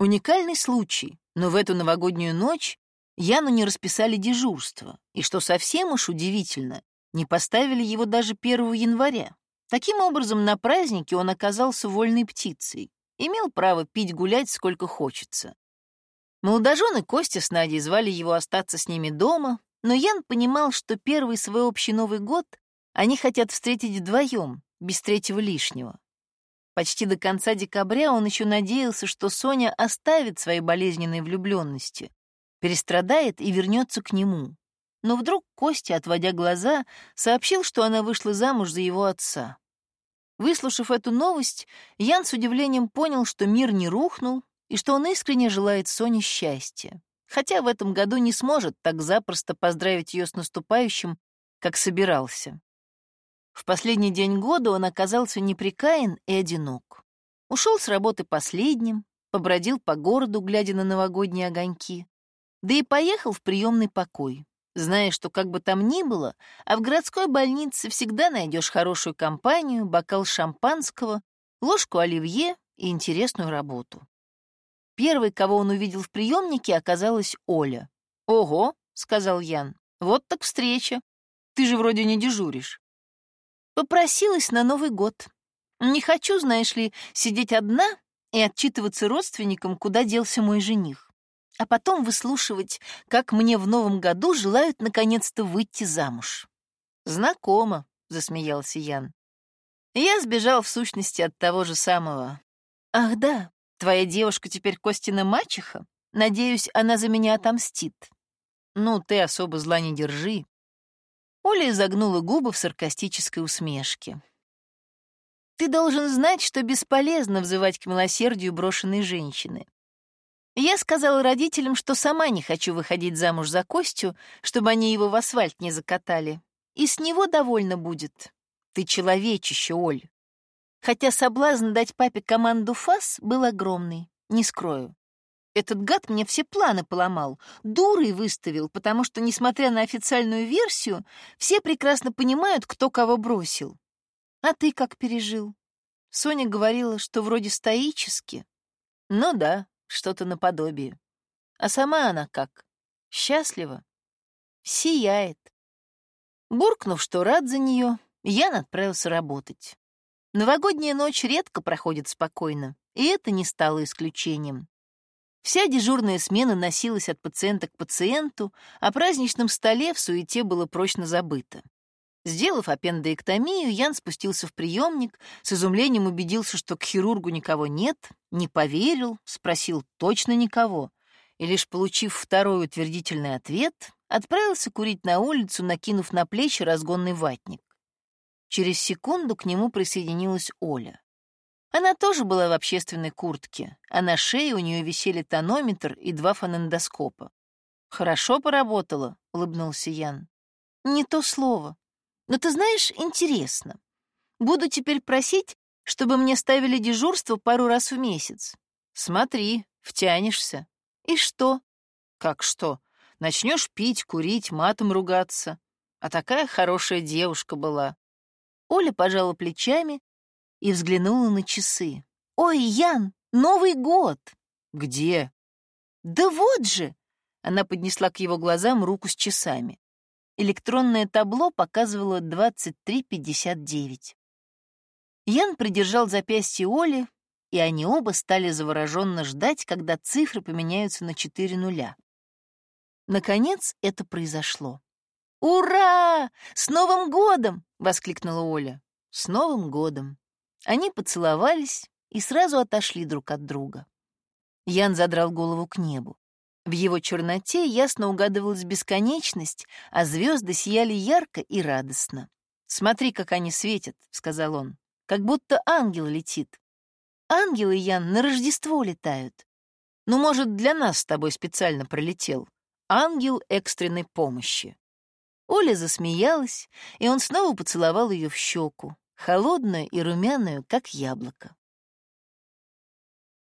Уникальный случай, но в эту новогоднюю ночь Яну не расписали дежурство, и, что совсем уж удивительно, не поставили его даже 1 января. Таким образом, на празднике он оказался вольной птицей, имел право пить гулять сколько хочется. Молодожены Костя с Надей звали его остаться с ними дома, но Ян понимал, что первый свой общий Новый год они хотят встретить вдвоем, без третьего лишнего. Почти до конца декабря он еще надеялся, что Соня оставит свои болезненные влюбленности, перестрадает и вернется к нему. Но вдруг Костя, отводя глаза, сообщил, что она вышла замуж за его отца. Выслушав эту новость, Ян с удивлением понял, что мир не рухнул и что он искренне желает Соне счастья, хотя в этом году не сможет так запросто поздравить ее с наступающим, как собирался. В последний день года он оказался неприкаян и одинок. Ушел с работы последним, побродил по городу, глядя на новогодние огоньки, да и поехал в приемный покой зная, что как бы там ни было, а в городской больнице всегда найдешь хорошую компанию, бокал шампанского, ложку оливье и интересную работу. Первой, кого он увидел в приемнике, оказалась Оля. «Ого», — сказал Ян, — «вот так встреча. Ты же вроде не дежуришь». Попросилась на Новый год. Не хочу, знаешь ли, сидеть одна и отчитываться родственникам, куда делся мой жених а потом выслушивать, как мне в новом году желают наконец-то выйти замуж. «Знакомо», — засмеялся Ян. «Я сбежал в сущности от того же самого. Ах да, твоя девушка теперь Костина мачеха? Надеюсь, она за меня отомстит. Ну, ты особо зла не держи». Оля изогнула губы в саркастической усмешке. «Ты должен знать, что бесполезно взывать к милосердию брошенной женщины. Я сказала родителям, что сама не хочу выходить замуж за Костю, чтобы они его в асфальт не закатали. И с него довольно будет. Ты человечище, Оль. Хотя соблазн дать папе команду ФАС был огромный, не скрою. Этот гад мне все планы поломал, дурой выставил, потому что, несмотря на официальную версию, все прекрасно понимают, кто кого бросил. А ты как пережил? Соня говорила, что вроде стоически. Ну да, что-то наподобие. А сама она как? Счастлива? Сияет. Буркнув, что рад за нее, Ян отправился работать. Новогодняя ночь редко проходит спокойно, и это не стало исключением. Вся дежурная смена носилась от пациента к пациенту, а праздничном столе в суете было прочно забыто. Сделав аппендэктомию, Ян спустился в приемник, с изумлением убедился, что к хирургу никого нет, не поверил, спросил точно никого, и лишь получив второй утвердительный ответ, отправился курить на улицу, накинув на плечи разгонный ватник. Через секунду к нему присоединилась Оля. Она тоже была в общественной куртке, а на шее у нее висели тонометр и два фонендоскопа. «Хорошо поработала», — улыбнулся Ян. «Не то слово. Но ты знаешь, интересно. Буду теперь просить, чтобы мне ставили дежурство пару раз в месяц. Смотри, втянешься. И что? Как что? Начнешь пить, курить, матом ругаться. А такая хорошая девушка была. Оля пожала плечами и взглянула на часы. «Ой, Ян, Новый год!» «Где?» «Да вот же!» Она поднесла к его глазам руку с часами электронное табло показывало 23.59. Ян придержал запястье Оли, и они оба стали завороженно ждать, когда цифры поменяются на четыре нуля. Наконец это произошло. «Ура! С Новым годом!» — воскликнула Оля. «С Новым годом!» Они поцеловались и сразу отошли друг от друга. Ян задрал голову к небу. В его черноте ясно угадывалась бесконечность, а звезды сияли ярко и радостно. «Смотри, как они светят», — сказал он, — «как будто ангел летит. Ангелы, Ян, на Рождество летают. Ну, может, для нас с тобой специально пролетел. Ангел экстренной помощи». Оля засмеялась, и он снова поцеловал ее в щеку, холодную и румяную, как яблоко.